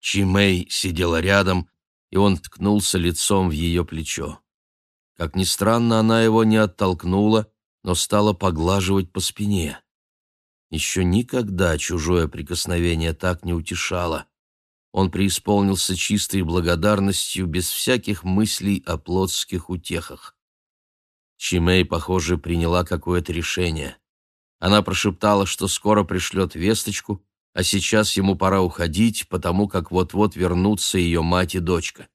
Чимей сидела рядом, и он ткнулся лицом в ее плечо. Как ни странно, она его не оттолкнула, но стала поглаживать по спине. Еще никогда чужое прикосновение так не утешало. Он преисполнился чистой благодарностью, без всяких мыслей о плотских утехах. Чимей, похоже, приняла какое-то решение. Она прошептала, что скоро пришлет весточку, а сейчас ему пора уходить, потому как вот-вот вернутся ее мать и дочка.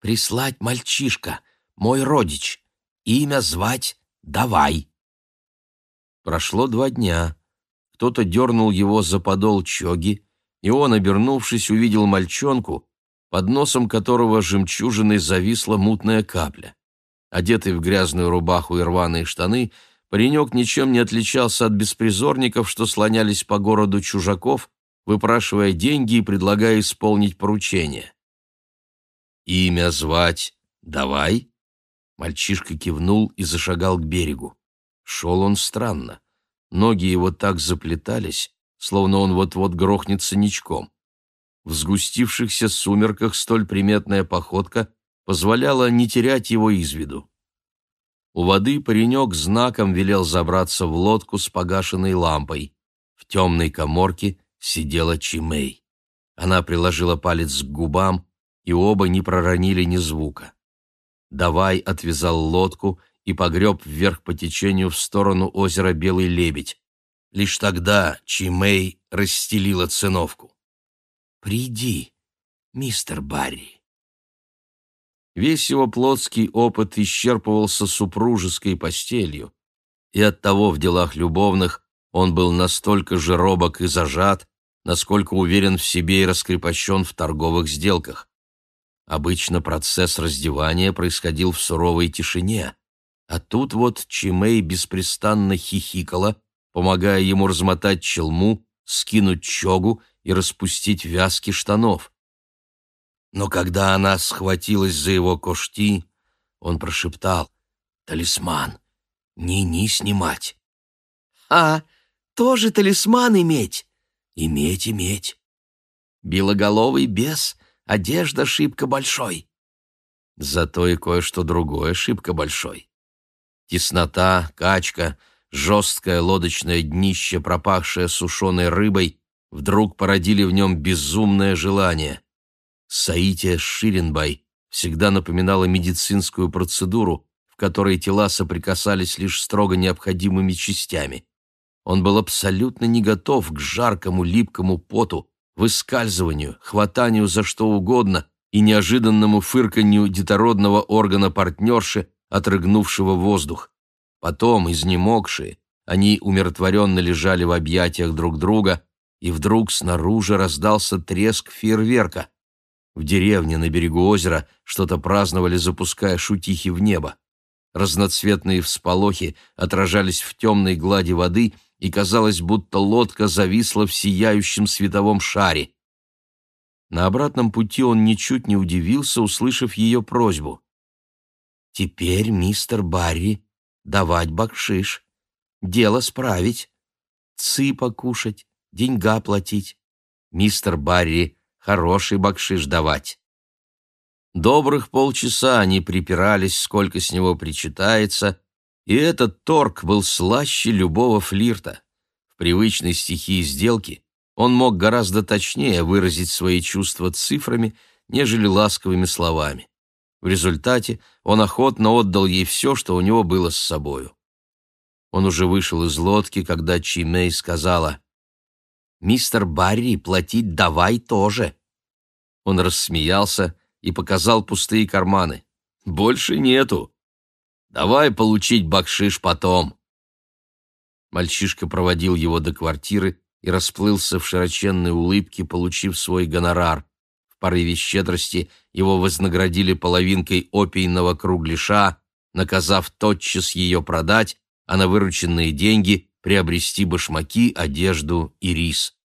«Прислать мальчишка, мой родич, имя звать Давай». Прошло два дня. Кто-то дернул его за подол чоги, и он, обернувшись, увидел мальчонку, под носом которого жемчужиной зависла мутная капля. Одетый в грязную рубаху и рваные штаны, паренек ничем не отличался от беспризорников, что слонялись по городу чужаков, выпрашивая деньги и предлагая исполнить поручение. «Имя звать давай?» Мальчишка кивнул и зашагал к берегу. Шел он странно. Ноги его так заплетались, словно он вот-вот грохнется ничком. В сгустившихся сумерках столь приметная походка позволяла не терять его из виду. У воды паренек знаком велел забраться в лодку с погашенной лампой. В темной коморке сидела Чимей. Она приложила палец к губам, и оба не проронили ни звука. Давай отвязал лодку и погреб вверх по течению в сторону озера Белый Лебедь. Лишь тогда Чимей расстелила циновку. «Приди, мистер Барри». Весь его плотский опыт исчерпывался супружеской постелью, и оттого в делах любовных он был настолько же робок и зажат, насколько уверен в себе и раскрепощен в торговых сделках. Обычно процесс раздевания происходил в суровой тишине, а тут вот Чимей беспрестанно хихикала, помогая ему размотать челму, скинуть чогу и распустить вязки штанов. Но когда она схватилась за его кошти, он прошептал «Талисман, ни-ни снимать». «А, тоже талисман иметь?» «Иметь, иметь». «Белоголовый бес, одежда шибко большой». Зато и кое-что другое шибко большой. Теснота, качка — жесткое лодочное днище, пропахшее сушеной рыбой, вдруг породили в нем безумное желание. Саития Ширинбай всегда напоминала медицинскую процедуру, в которой тела соприкасались лишь строго необходимыми частями. Он был абсолютно не готов к жаркому липкому поту, выскальзыванию, хватанию за что угодно и неожиданному фырканью детородного органа партнерши, отрыгнувшего воздух. Потом, изнемогшие, они умиротворенно лежали в объятиях друг друга, и вдруг снаружи раздался треск фейерверка. В деревне на берегу озера что-то праздновали, запуская шутихи в небо. Разноцветные всполохи отражались в темной глади воды, и казалось, будто лодка зависла в сияющем световом шаре. На обратном пути он ничуть не удивился, услышав ее просьбу. «Теперь, мистер Барри, давать бакшиш, дело справить, цы покушать, деньга платить. Мистер Барри хороший бакшиш давать. Добрых полчаса они припирались, сколько с него причитается, и этот торг был слаще любого флирта. В привычной стихии сделки он мог гораздо точнее выразить свои чувства цифрами, нежели ласковыми словами. В результате он охотно отдал ей все, что у него было с собою. Он уже вышел из лодки, когда Чимей сказала, «Мистер Барри, платить давай тоже». Он рассмеялся и показал пустые карманы. «Больше нету. Давай получить бакшиш потом». Мальчишка проводил его до квартиры и расплылся в широченной улыбке, получив свой гонорар. В порыве щедрости его вознаградили половинкой опийного кругляша, наказав тотчас ее продать, а на вырученные деньги приобрести башмаки, одежду и рис.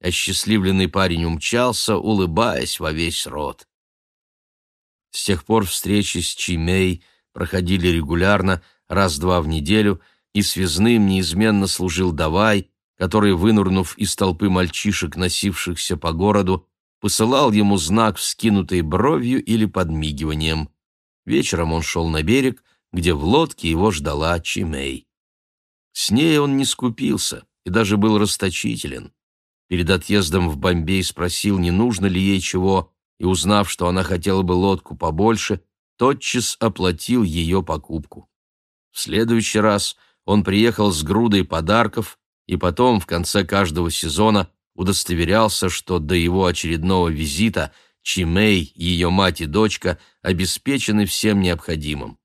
Осчастливленный парень умчался, улыбаясь во весь рот. С тех пор встречи с Чимей проходили регулярно, раз-два в неделю, и связным неизменно служил Давай, который, вынурнув из толпы мальчишек, носившихся по городу, посылал ему знак вскинутой бровью или подмигиванием. Вечером он шел на берег, где в лодке его ждала Чимей. С ней он не скупился и даже был расточителен. Перед отъездом в Бомбей спросил, не нужно ли ей чего, и, узнав, что она хотела бы лодку побольше, тотчас оплатил ее покупку. В следующий раз он приехал с грудой подарков и потом, в конце каждого сезона, удостоверялся, что до его очередного визита Чимей, ее мать и дочка обеспечены всем необходимым.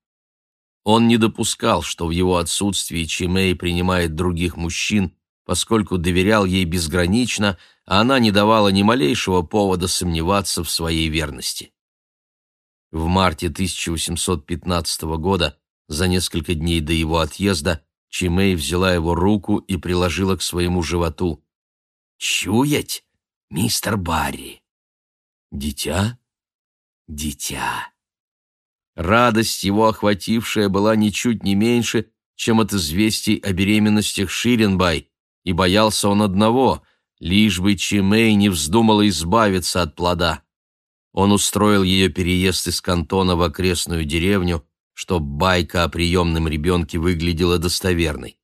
Он не допускал, что в его отсутствии Чимей принимает других мужчин, поскольку доверял ей безгранично, а она не давала ни малейшего повода сомневаться в своей верности. В марте 1815 года, за несколько дней до его отъезда, Чимей взяла его руку и приложила к своему животу. «Чуять, мистер Барри?» «Дитя?» «Дитя». Радость его охватившая была ничуть не меньше, чем от известий о беременностях Ширенбай, и боялся он одного, лишь бы Чимей не вздумала избавиться от плода. Он устроил ее переезд из кантона в окрестную деревню, чтобы байка о приемном ребенке выглядела достоверной.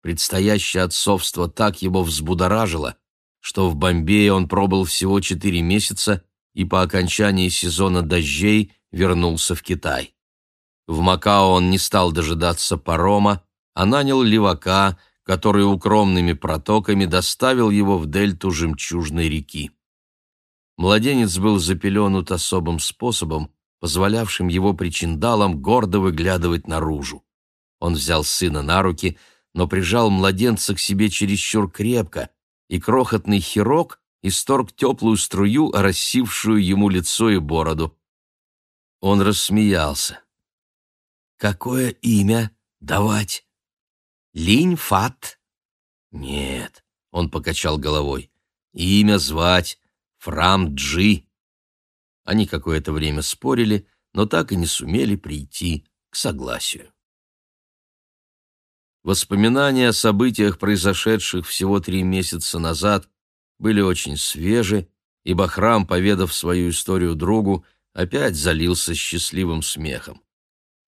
Предстоящее отцовство так его взбудоражило, что в Бомбее он пробыл всего четыре месяца и по окончании сезона дождей вернулся в Китай. В Макао он не стал дожидаться парома, а нанял левака, который укромными протоками доставил его в дельту жемчужной реки. Младенец был запеленут особым способом, позволявшим его причиндалам гордо выглядывать наружу. Он взял сына на руки, но прижал младенца к себе чересчур крепко, и крохотный хирок исторг теплую струю, рассившую ему лицо и бороду. Он рассмеялся. «Какое имя давать? Линь Фат?» «Нет», — он покачал головой. «Имя звать Фрам Джи». Они какое-то время спорили, но так и не сумели прийти к согласию. Воспоминания о событиях, произошедших всего три месяца назад, были очень свежи, и Бахрам, поведав свою историю другу, опять залился счастливым смехом.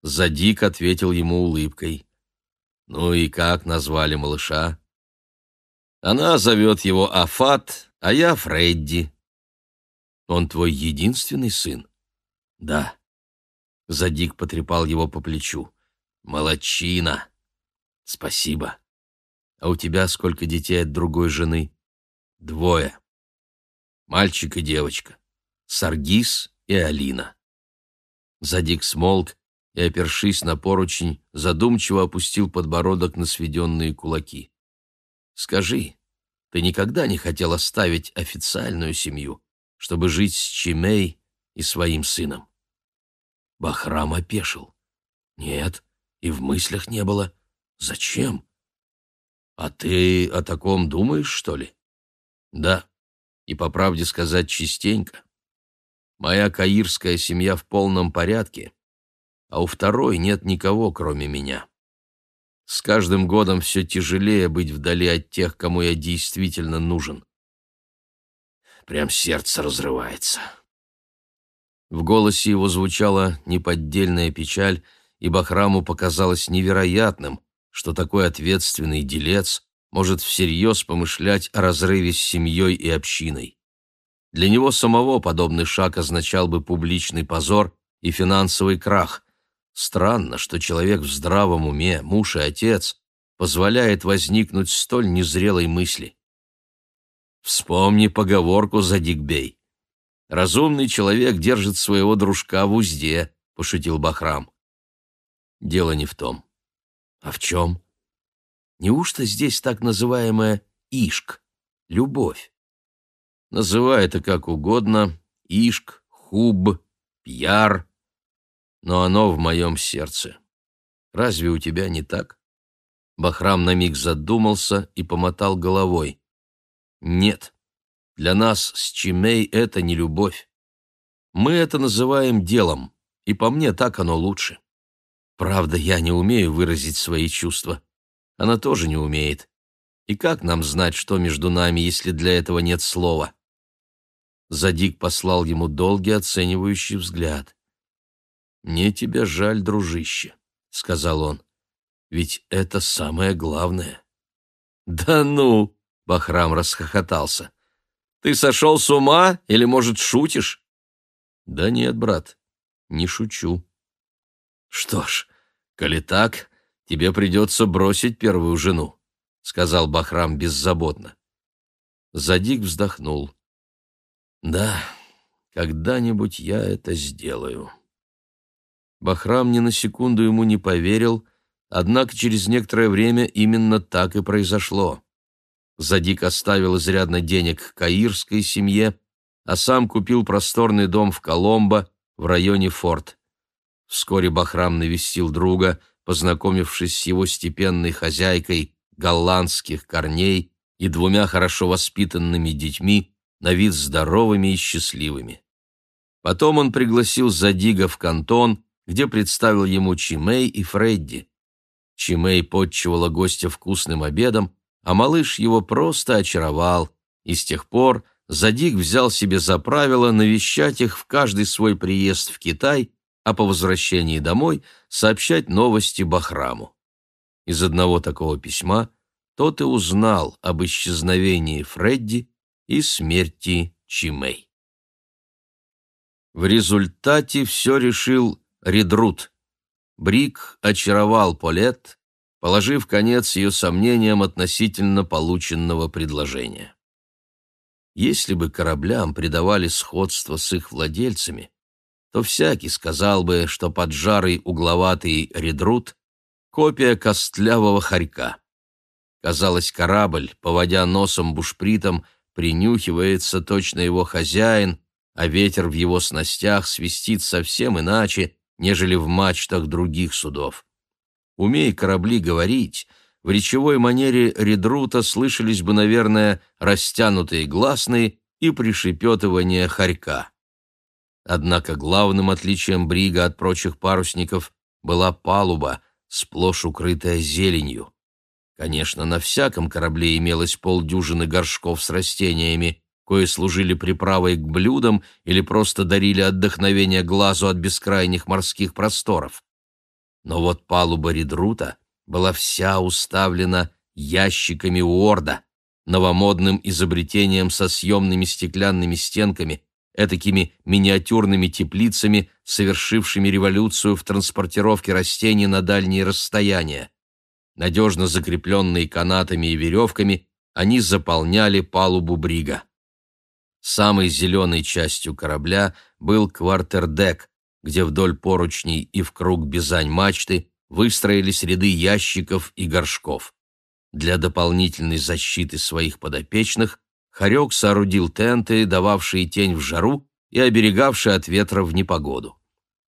Задик ответил ему улыбкой. «Ну и как назвали малыша?» «Она зовет его Афат, а я Фредди». «Он твой единственный сын?» «Да». Задик потрепал его по плечу. «Молодчина!» «Спасибо. А у тебя сколько детей от другой жены?» «Двое. Мальчик и девочка. Саргис и Алина. Задик смолк и, опершись на поручень, задумчиво опустил подбородок на сведенные кулаки. «Скажи, ты никогда не хотел оставить официальную семью, чтобы жить с Чимей и своим сыном?» Бахрам опешил. «Нет, и в мыслях не было. Зачем?» «А ты о таком думаешь, что ли?» «Да, и, по правде сказать, частенько. Моя каирская семья в полном порядке, а у второй нет никого, кроме меня. С каждым годом все тяжелее быть вдали от тех, кому я действительно нужен. Прям сердце разрывается. В голосе его звучала неподдельная печаль, и Бахраму показалось невероятным, что такой ответственный делец может всерьез помышлять о разрыве с семьей и общиной. Для него самого подобный шаг означал бы публичный позор и финансовый крах. Странно, что человек в здравом уме, муж и отец, позволяет возникнуть столь незрелой мысли. Вспомни поговорку за Дигбей. «Разумный человек держит своего дружка в узде», — пошутил Бахрам. Дело не в том. А в чем? Неужто здесь так называемая «ишк» — любовь? Называй это как угодно, Ишк, Хуб, Пьяр, но оно в моем сердце. Разве у тебя не так? Бахрам на миг задумался и помотал головой. Нет, для нас с Чимей это не любовь. Мы это называем делом, и по мне так оно лучше. Правда, я не умею выразить свои чувства. Она тоже не умеет. И как нам знать, что между нами, если для этого нет слова? Задик послал ему долгий оценивающий взгляд. «Мне тебя жаль, дружище», — сказал он. «Ведь это самое главное». «Да ну!» — Бахрам расхохотался. «Ты сошел с ума или, может, шутишь?» «Да нет, брат, не шучу». «Что ж, коли так, тебе придется бросить первую жену», — сказал Бахрам беззаботно. Задик вздохнул. «Да, когда-нибудь я это сделаю». Бахрам ни на секунду ему не поверил, однако через некоторое время именно так и произошло. Задик оставил изрядно денег каирской семье, а сам купил просторный дом в Коломбо в районе Форт. Вскоре Бахрам навестил друга, познакомившись с его степенной хозяйкой голландских корней и двумя хорошо воспитанными детьми, на вид здоровыми и счастливыми. Потом он пригласил Задига в кантон, где представил ему Чимей и Фредди. Чимей подчивала гостя вкусным обедом, а малыш его просто очаровал, и с тех пор Задиг взял себе за правило навещать их в каждый свой приезд в Китай, а по возвращении домой сообщать новости Бахраму. Из одного такого письма тот и узнал об исчезновении Фредди и смерти Чимей. В результате все решил Редрут. Брик очаровал Полет, положив конец ее сомнениям относительно полученного предложения. Если бы кораблям придавали сходство с их владельцами, то всякий сказал бы, что поджарый угловатый редрут — копия костлявого хорька. Казалось, корабль, поводя носом бушпритом, принюхивается точно его хозяин, а ветер в его снастях свистит совсем иначе, нежели в мачтах других судов. Умей корабли говорить, в речевой манере редрута слышались бы, наверное, растянутые гласные и пришепетывание хорька. Однако главным отличием брига от прочих парусников была палуба, сплошь укрытая зеленью. Конечно, на всяком корабле имелось полдюжины горшков с растениями, кое служили приправой к блюдам или просто дарили отдохновение глазу от бескрайних морских просторов. Но вот палуба редрута была вся уставлена ящиками Уорда, новомодным изобретением со съемными стеклянными стенками, этакими миниатюрными теплицами, совершившими революцию в транспортировке растений на дальние расстояния. Надежно закрепленные канатами и веревками, они заполняли палубу брига. Самой зеленой частью корабля был квартердек, где вдоль поручней и в круг бизань мачты выстроились ряды ящиков и горшков. Для дополнительной защиты своих подопечных Харек соорудил тенты, дававшие тень в жару и оберегавшие от ветра в непогоду.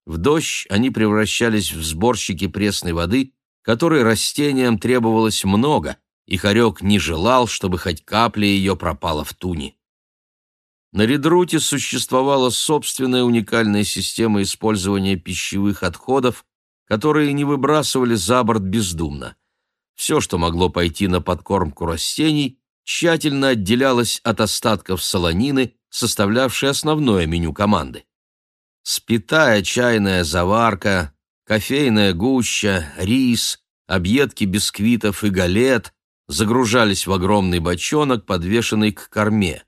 В дождь они превращались в сборщики пресной воды которой растениям требовалось много, и Харек не желал, чтобы хоть капля ее пропала в туне. На Редруте существовала собственная уникальная система использования пищевых отходов, которые не выбрасывали за борт бездумно. Все, что могло пойти на подкормку растений, тщательно отделялось от остатков солонины, составлявшей основное меню команды. Спитая чайная заварка, кофейная гуща, рис, объедки бисквитов и галет загружались в огромный бочонок, подвешенный к корме.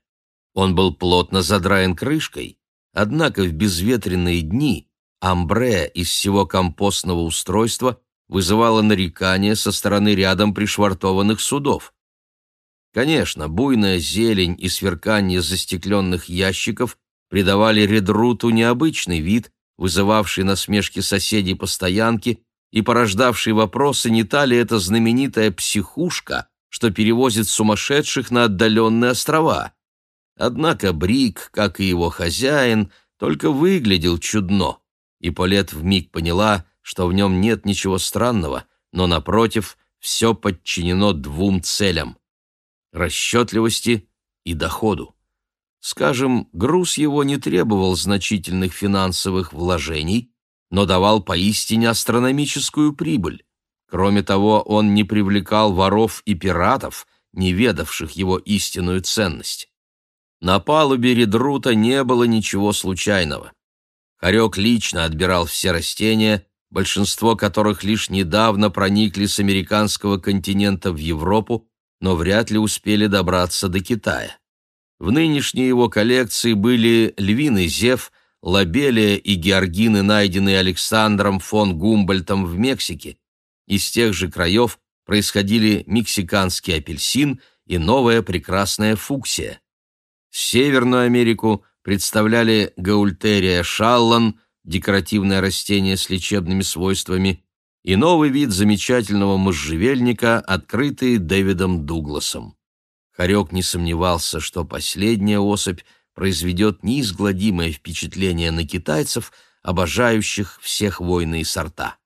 Он был плотно задраен крышкой, однако в безветренные дни амбре из всего компостного устройства вызывало нарекания со стороны рядом пришвартованных судов. Конечно, буйная зелень и сверкание застекленных ящиков придавали редруту необычный вид, вызывавший насмешки соседей по стоянке и порождавший вопросы, не та ли это знаменитая психушка, что перевозит сумасшедших на отдаленные острова. Однако Брик, как и его хозяин, только выглядел чудно, и Полет вмиг поняла, что в нем нет ничего странного, но, напротив, все подчинено двум целям — расчетливости и доходу. Скажем, груз его не требовал значительных финансовых вложений, но давал поистине астрономическую прибыль. Кроме того, он не привлекал воров и пиратов, не ведавших его истинную ценность. На палубе редрута не было ничего случайного. Хорек лично отбирал все растения, большинство которых лишь недавно проникли с американского континента в Европу, но вряд ли успели добраться до Китая. В нынешней его коллекции были львиный зев, лобелия и георгины, найденные Александром фон Гумбольтом в Мексике. Из тех же краев происходили мексиканский апельсин и новая прекрасная фуксия. Северную Америку представляли гаультерия шаллан, декоративное растение с лечебными свойствами, и новый вид замечательного можжевельника, открытый Дэвидом Дугласом. Хорек не сомневался, что последняя особь произведет неизгладимое впечатление на китайцев, обожающих все хвойные сорта.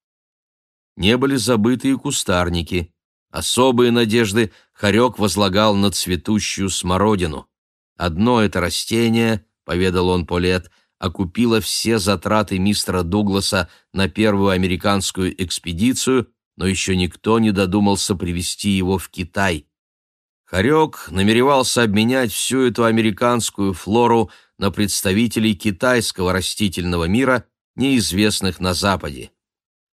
Не были забыты и кустарники. Особые надежды Хорек возлагал на цветущую смородину. Одно это растение, поведал он Полет, окупило все затраты мистера Дугласа на первую американскую экспедицию, но еще никто не додумался привезти его в Китай. Хорек намеревался обменять всю эту американскую флору на представителей китайского растительного мира, неизвестных на Западе.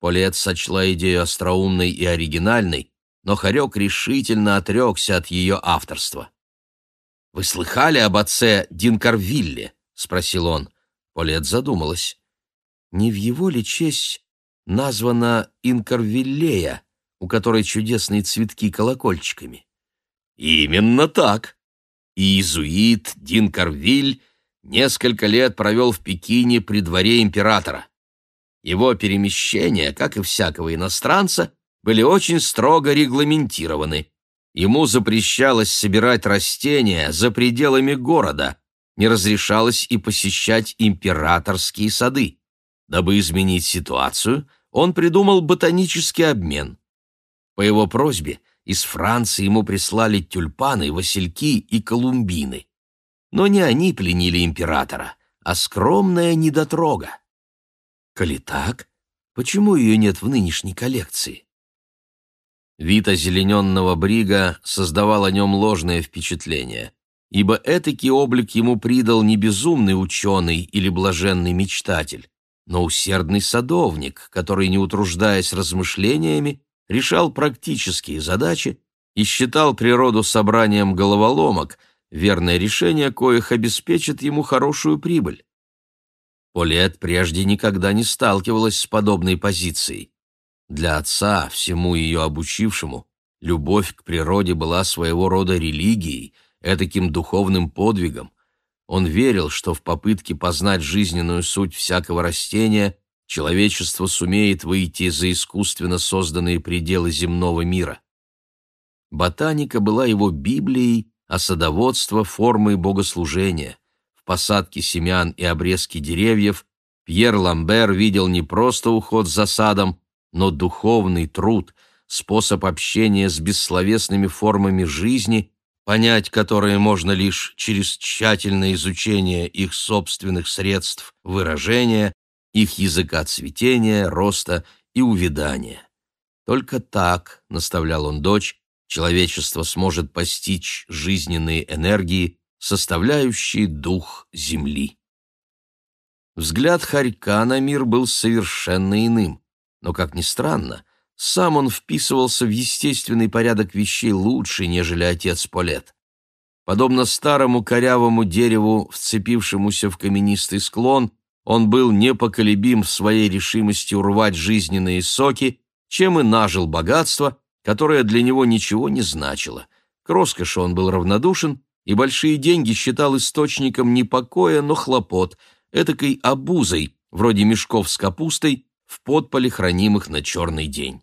Полет сочла идею остроумной и оригинальной, но Хорек решительно отрекся от ее авторства. «Вы слыхали об отце Динкарвилле?» — спросил он. Полет задумалась. «Не в его ли честь названа Инкарвиллея, у которой чудесные цветки колокольчиками?» «Именно так. иезуит Динкарвиль несколько лет провел в Пекине при дворе императора. Его перемещения, как и всякого иностранца, были очень строго регламентированы, Ему запрещалось собирать растения за пределами города, не разрешалось и посещать императорские сады. Дабы изменить ситуацию, он придумал ботанический обмен. По его просьбе из Франции ему прислали тюльпаны, васильки и колумбины. Но не они пленили императора, а скромная недотрога. Коли так, почему ее нет в нынешней коллекции? Вид озелененного брига создавал о нем ложное впечатление, ибо этакий облик ему придал не безумный ученый или блаженный мечтатель, но усердный садовник, который, не утруждаясь размышлениями, решал практические задачи и считал природу собранием головоломок, верное решение коих обеспечит ему хорошую прибыль. Полет прежде никогда не сталкивалась с подобной позицией. Для отца, всему ее обучившему, любовь к природе была своего рода религией, этаким духовным подвигом. Он верил, что в попытке познать жизненную суть всякого растения человечество сумеет выйти за искусственно созданные пределы земного мира. Ботаника была его Библией, а садоводство — формой богослужения. В посадке семян и обрезке деревьев Пьер Ламбер видел не просто уход за садом, но духовный труд, способ общения с бессловесными формами жизни, понять которые можно лишь через тщательное изучение их собственных средств выражения, их языка цветения, роста и увядания. Только так, наставлял он дочь, человечество сможет постичь жизненные энергии, составляющие дух Земли. Взгляд Харька на мир был совершенно иным но, как ни странно, сам он вписывался в естественный порядок вещей лучше, нежели отец Полет. Подобно старому корявому дереву, вцепившемуся в каменистый склон, он был непоколебим в своей решимости урвать жизненные соки, чем и нажил богатство, которое для него ничего не значило. К роскоши он был равнодушен, и большие деньги считал источником не покоя, но хлопот, этакой обузой, вроде мешков с капустой, в подполе, хранимых на черный день.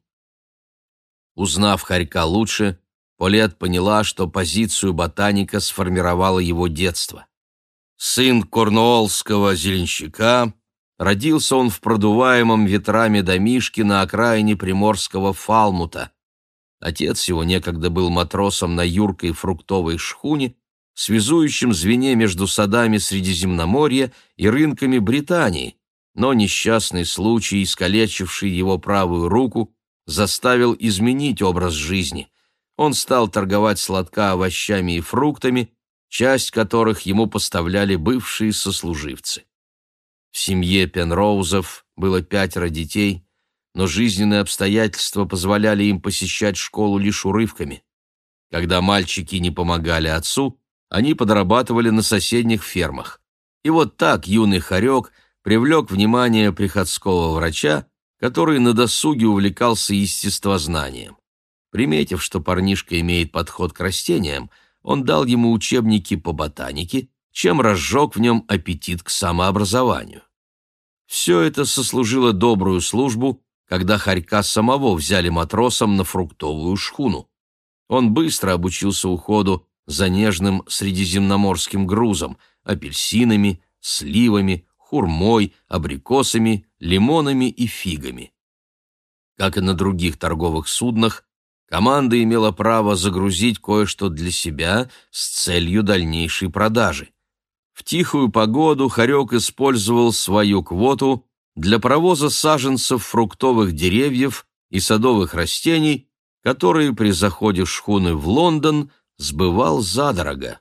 Узнав Харька лучше, Полет поняла, что позицию ботаника сформировало его детство. Сын корнуоллского зеленщика, родился он в продуваемом ветрами домишке на окраине приморского Фалмута. Отец его некогда был матросом на юркой фруктовой шхуне, связующем звене между садами Средиземноморья и рынками Британии, но несчастный случай, искалечивший его правую руку, заставил изменить образ жизни. Он стал торговать сладка овощами и фруктами, часть которых ему поставляли бывшие сослуживцы. В семье Пенроузов было пятеро детей, но жизненные обстоятельства позволяли им посещать школу лишь урывками. Когда мальчики не помогали отцу, они подрабатывали на соседних фермах. И вот так юный хорек привлек внимание приходского врача, который на досуге увлекался естествознанием. Приметив, что парнишка имеет подход к растениям, он дал ему учебники по ботанике, чем разжег в нем аппетит к самообразованию. Все это сослужило добрую службу, когда Харька самого взяли матросом на фруктовую шхуну. Он быстро обучился уходу за нежным средиземноморским грузом, апельсинами, сливами, хурмой, абрикосами, лимонами и фигами. Как и на других торговых суднах, команда имела право загрузить кое-что для себя с целью дальнейшей продажи. В тихую погоду Харек использовал свою квоту для провоза саженцев фруктовых деревьев и садовых растений, которые при заходе шхуны в Лондон сбывал задорого.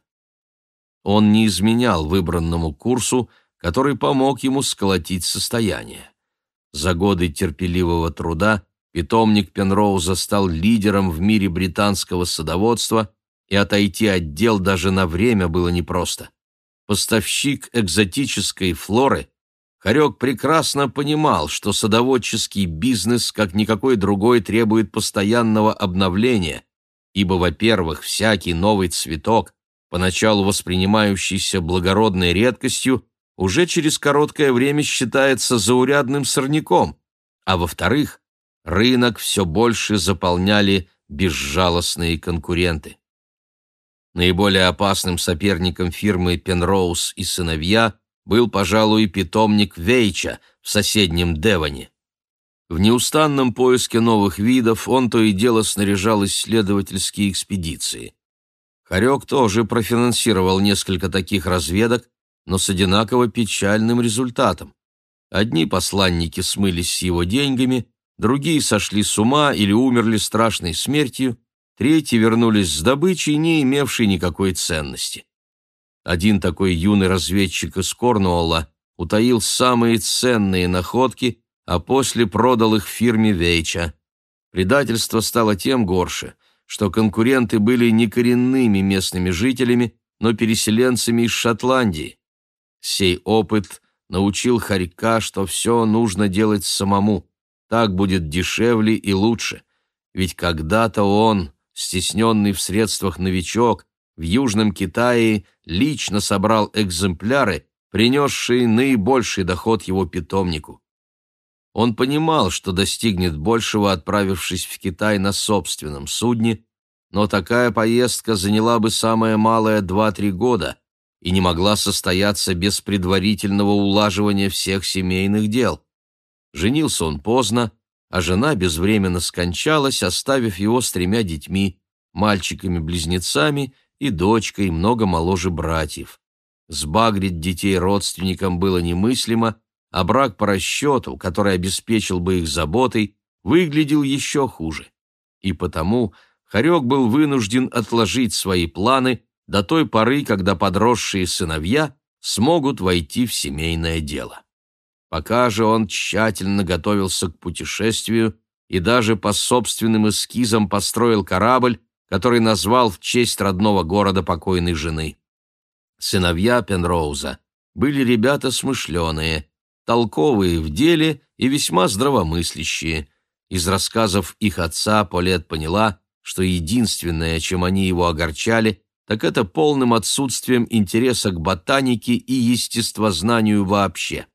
Он не изменял выбранному курсу, который помог ему сколотить состояние. За годы терпеливого труда питомник Пенроуза стал лидером в мире британского садоводства, и отойти от дел даже на время было непросто. Поставщик экзотической флоры, Харек прекрасно понимал, что садоводческий бизнес, как никакой другой, требует постоянного обновления, ибо, во-первых, всякий новый цветок, поначалу воспринимающийся благородной редкостью, уже через короткое время считается заурядным сорняком, а во-вторых, рынок все больше заполняли безжалостные конкуренты. Наиболее опасным соперником фирмы «Пенроуз и сыновья» был, пожалуй, питомник Вейча в соседнем Девоне. В неустанном поиске новых видов он то и дело снаряжал исследовательские экспедиции. Харек тоже профинансировал несколько таких разведок, но с одинаково печальным результатом. Одни посланники смылись с его деньгами, другие сошли с ума или умерли страшной смертью, третьи вернулись с добычей, не имевшей никакой ценности. Один такой юный разведчик из Корнуолла утаил самые ценные находки, а после продал их фирме Вейча. Предательство стало тем горше, что конкуренты были не коренными местными жителями, но переселенцами из Шотландии. Сей опыт научил Харька, что все нужно делать самому, так будет дешевле и лучше. Ведь когда-то он, стесненный в средствах новичок, в Южном Китае лично собрал экземпляры, принесшие наибольший доход его питомнику. Он понимал, что достигнет большего, отправившись в Китай на собственном судне, но такая поездка заняла бы самое малое 2-3 года и не могла состояться без предварительного улаживания всех семейных дел. Женился он поздно, а жена безвременно скончалась, оставив его с тремя детьми, мальчиками-близнецами и дочкой, много моложе братьев. Сбагрить детей родственникам было немыслимо, а брак по расчету, который обеспечил бы их заботой, выглядел еще хуже. И потому Харек был вынужден отложить свои планы до той поры, когда подросшие сыновья смогут войти в семейное дело. Пока же он тщательно готовился к путешествию и даже по собственным эскизам построил корабль, который назвал в честь родного города покойной жены. Сыновья Пенроуза были ребята смышленые, толковые в деле и весьма здравомыслящие. Из рассказов их отца Полет поняла, что единственное, чем они его огорчали, так это полным отсутствием интереса к ботанике и естествознанию вообще.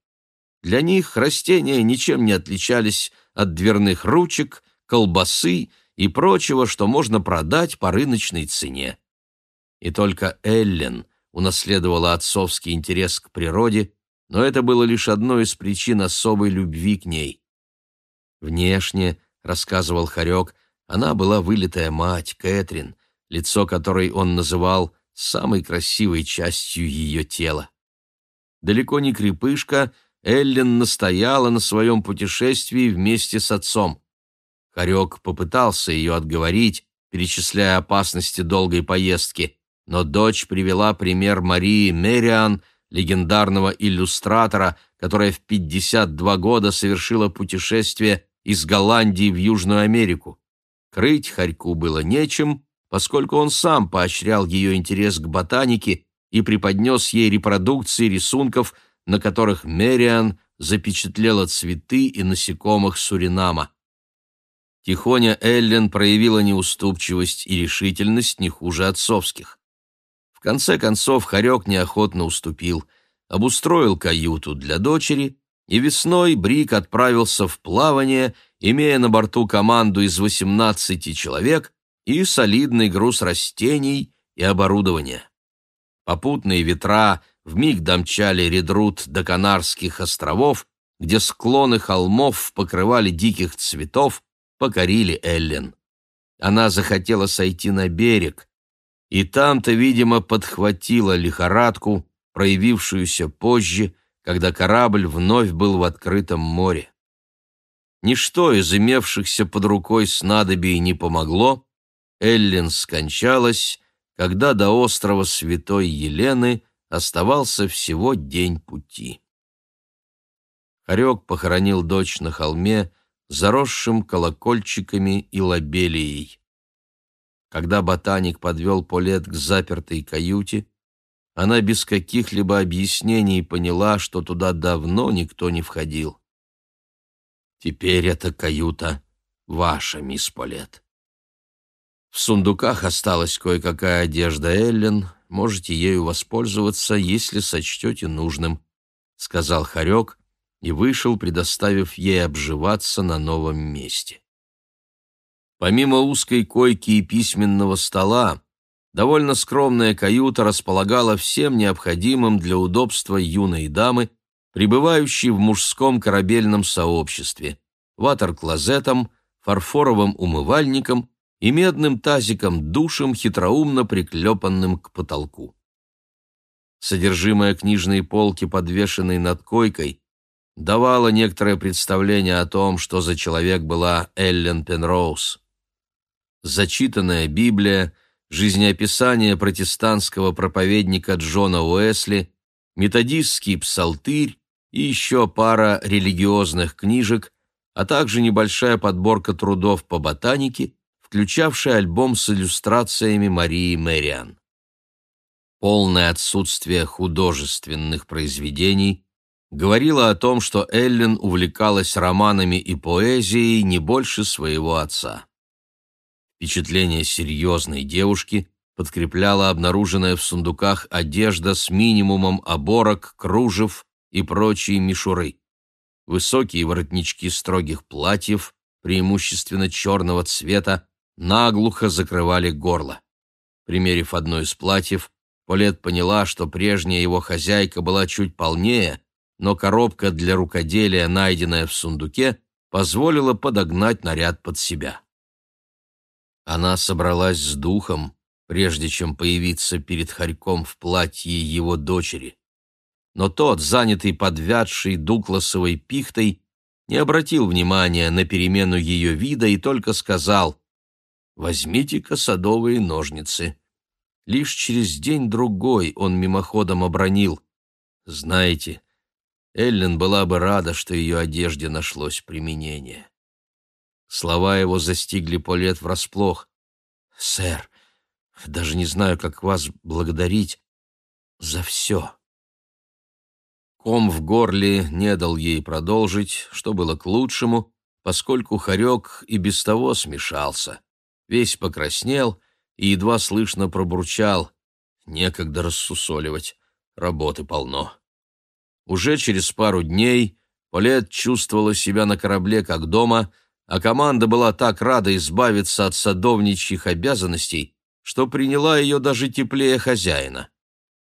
Для них растения ничем не отличались от дверных ручек, колбасы и прочего, что можно продать по рыночной цене. И только Эллен унаследовала отцовский интерес к природе, но это было лишь одной из причин особой любви к ней. Внешне, рассказывал Харек, она была вылитая мать, Кэтрин, лицо которой он называл самой красивой частью ее тела. Далеко не крепышка, Эллен настояла на своем путешествии вместе с отцом. Хорек попытался ее отговорить, перечисляя опасности долгой поездки, но дочь привела пример Марии Мериан, легендарного иллюстратора, которая в 52 года совершила путешествие из Голландии в Южную Америку. Крыть Харьку было нечем, поскольку он сам поощрял ее интерес к ботанике и преподнес ей репродукции рисунков, на которых Мериан запечатлела цветы и насекомых Суринама. Тихоня Эллен проявила неуступчивость и решительность не хуже отцовских. В конце концов Харек неохотно уступил, обустроил каюту для дочери, и весной Брик отправился в плавание, имея на борту команду из 18 человек и солидный груз растений и оборудования. Попутные ветра вмиг домчали редрут до Канарских островов, где склоны холмов покрывали диких цветов, покорили Эллен. Она захотела сойти на берег, и там-то, видимо, подхватила лихорадку, проявившуюся позже, когда корабль вновь был в открытом море. Ничто из имевшихся под рукой снадобий не помогло, Эллен скончалась, когда до острова Святой Елены оставался всего день пути. Хорек похоронил дочь на холме, заросшим колокольчиками и лобелией. Когда ботаник подвел Полет к запертой каюте, она без каких-либо объяснений поняла, что туда давно никто не входил. «Теперь эта каюта ваша, мисс Полет. В сундуках осталась кое-какая одежда Эллен, можете ею воспользоваться, если сочтете нужным», — сказал Харек и вышел, предоставив ей обживаться на новом месте. Помимо узкой койки и письменного стола, довольно скромная каюта располагала всем необходимым для удобства юной дамы, пребывающей в мужском корабельном сообществе, ватер-клозетом, фарфоровым умывальником и медным тазиком-душем, хитроумно приклепанным к потолку. Содержимое книжной полки, подвешенной над койкой, давало некоторое представление о том, что за человек была Эллен Пенроуз. Зачитанная Библия, жизнеописание протестантского проповедника Джона Уэсли, методистский псалтырь и еще пара религиозных книжек, а также небольшая подборка трудов по ботанике, включавшая альбом с иллюстрациями Марии Мэриан. Полное отсутствие художественных произведений говорило о том, что Эллен увлекалась романами и поэзией не больше своего отца. Впечатление серьезной девушки подкрепляла обнаруженная в сундуках одежда с минимумом оборок, кружев и прочей мишуры. Высокие воротнички строгих платьев, преимущественно черного цвета, наглухо закрывали горло. Примерив одно из платьев, Полет поняла, что прежняя его хозяйка была чуть полнее, но коробка для рукоделия, найденная в сундуке, позволила подогнать наряд под себя. Она собралась с духом, прежде чем появиться перед Харьком в платье его дочери. Но тот, занятый подвядшей дукласовой пихтой, не обратил внимания на перемену ее вида и только сказал «Возьмите-ка садовые ножницы». Лишь через день-другой он мимоходом обронил «Знаете, Эллен была бы рада, что ее одежде нашлось применение». Слова его застигли Полет врасплох. «Сэр, даже не знаю, как вас благодарить за все». Ком в горле не дал ей продолжить, что было к лучшему, поскольку хорек и без того смешался. Весь покраснел и едва слышно пробурчал. Некогда рассусоливать, работы полно. Уже через пару дней Полет чувствовала себя на корабле как дома, а команда была так рада избавиться от садовничьих обязанностей, что приняла ее даже теплее хозяина.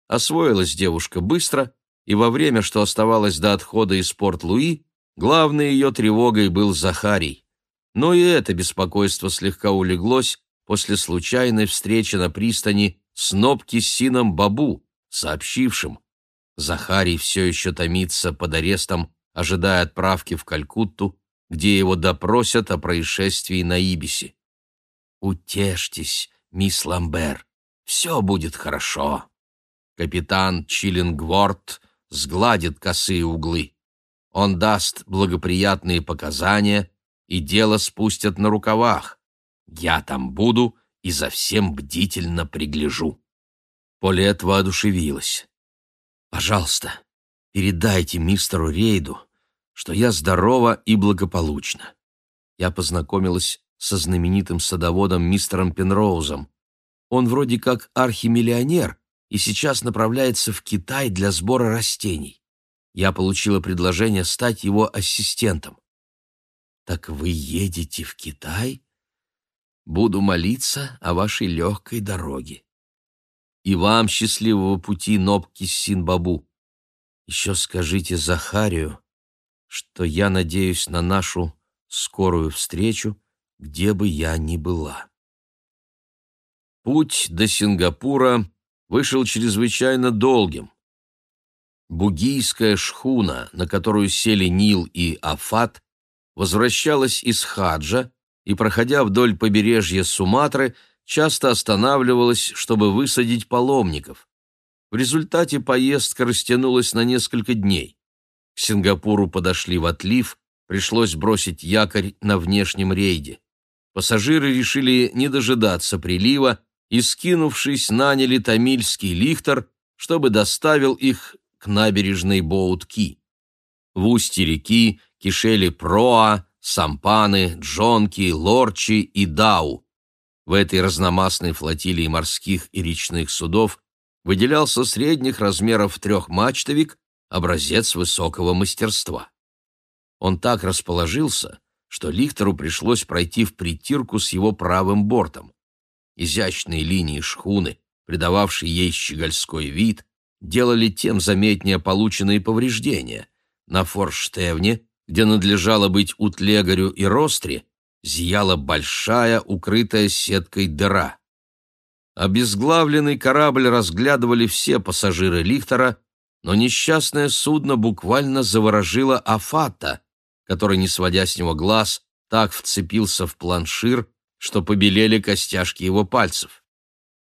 Освоилась девушка быстро, и во время, что оставалось до отхода из Порт-Луи, главной ее тревогой был Захарий. Но и это беспокойство слегка улеглось после случайной встречи на пристани с Нобки Сином Бабу, сообщившим, Захарий все еще томится под арестом, ожидая отправки в Калькутту, где его допросят о происшествии на Ибисе. «Утешьтесь, мисс Ламбер, Все будет хорошо. Капитан Чиллингворд сгладит косые углы. Он даст благоприятные показания, и дело спустят на рукавах. Я там буду и за всем бдительно пригляжу. Полет воодушевилась. «Пожалуйста, передайте мистеру Рейду, что я здорова и благополучна. Я познакомилась со знаменитым садоводом мистером Пенроузом. Он вроде как архимиллионер и сейчас направляется в Китай для сбора растений. Я получила предложение стать его ассистентом. «Так вы едете в Китай?» «Буду молиться о вашей легкой дороге». «И вам счастливого пути, Нобки Синбабу. Еще скажите Захарию, что я надеюсь на нашу скорую встречу, где бы я ни была». Путь до Сингапура вышел чрезвычайно долгим. Бугийская шхуна, на которую сели Нил и Афат, возвращалась из Хаджа и, проходя вдоль побережья Суматры, часто останавливалась, чтобы высадить паломников. В результате поездка растянулась на несколько дней. К Сингапуру подошли в отлив, пришлось бросить якорь на внешнем рейде. Пассажиры решили не дожидаться прилива и, скинувшись, наняли тамильский лихтер, чтобы доставил их к набережной Боутки. В устье реки кишели проа, сампаны, джонки, лорчи и дау. В этой разномастной флотилии морских и речных судов выделялся средних размеров трехмачтовик, образец высокого мастерства. Он так расположился, что Лихтеру пришлось пройти в притирку с его правым бортом. Изящные линии шхуны, придававшие ей щегольской вид, делали тем заметнее полученные повреждения. На форштевне, где надлежало быть утлегарю и ростре, зияла большая, укрытая сеткой дыра. Обезглавленный корабль разглядывали все пассажиры Лихтера, но несчастное судно буквально заворожило Афата, который, не сводя с него глаз, так вцепился в планшир, что побелели костяшки его пальцев.